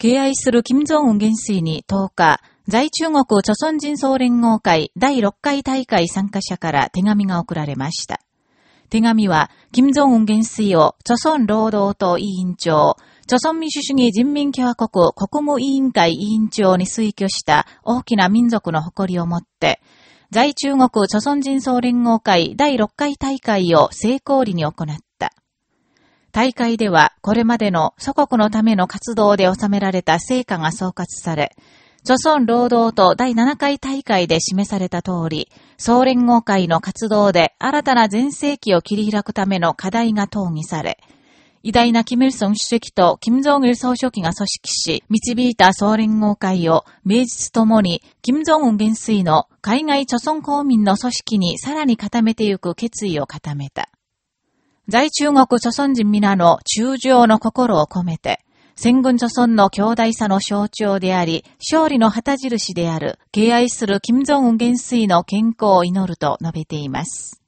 敬愛する金正恩元帥に10日、在中国朝鮮人総連合会第6回大会参加者から手紙が送られました。手紙は、金正恩元帥を朝鮮労働党委員長、朝鮮民主主義人民共和国国務委員会委員長に推挙した大きな民族の誇りをもって、在中国朝鮮人総連合会第6回大会を成功裏に行った。大会ではこれまでの祖国のための活動で収められた成果が総括され、著村労働党第7回大会で示された通り、総連合会の活動で新たな全盛期を切り開くための課題が討議され、偉大なキム・イルソン主席とキム・ジョン・イル総書記が組織し、導いた総連合会を、名実ともに、キム・ジョンウン元帥の海外著村公民の組織にさらに固めてゆく決意を固めた。在中国諸村人皆の中将の心を込めて、戦軍諸村の強大さの象徴であり、勝利の旗印である、敬愛する金正恩元帥の健康を祈ると述べています。